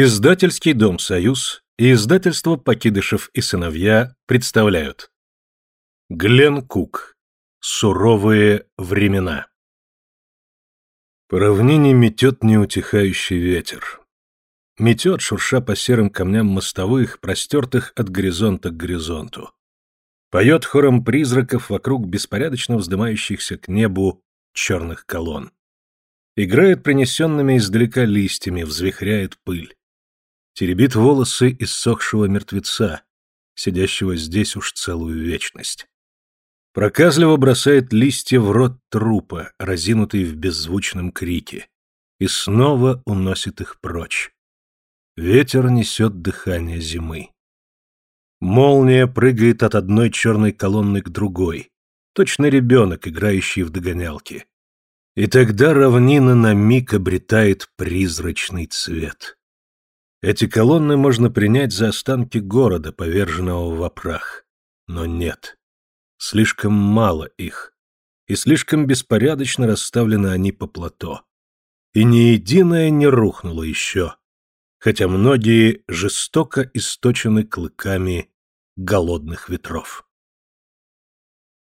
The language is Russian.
Издательский дом «Союз» и издательство «Покидышев и сыновья» представляют Глен Кук. Суровые времена. По равнине метет неутихающий ветер. Метет, шурша по серым камням мостовых, простертых от горизонта к горизонту. Поет хором призраков вокруг беспорядочно вздымающихся к небу черных колонн. Играет принесенными издалека листьями, взвихряет пыль теребит волосы иссохшего мертвеца, сидящего здесь уж целую вечность. Проказливо бросает листья в рот трупа, разинутый в беззвучном крике, и снова уносит их прочь. Ветер несет дыхание зимы. Молния прыгает от одной черной колонны к другой, точно ребенок, играющий в догонялки. И тогда равнина на миг обретает призрачный цвет. Эти колонны можно принять за останки города, поверженного в прах. Но нет. Слишком мало их. И слишком беспорядочно расставлены они по плато. И ни единое не рухнуло еще, хотя многие жестоко источены клыками голодных ветров.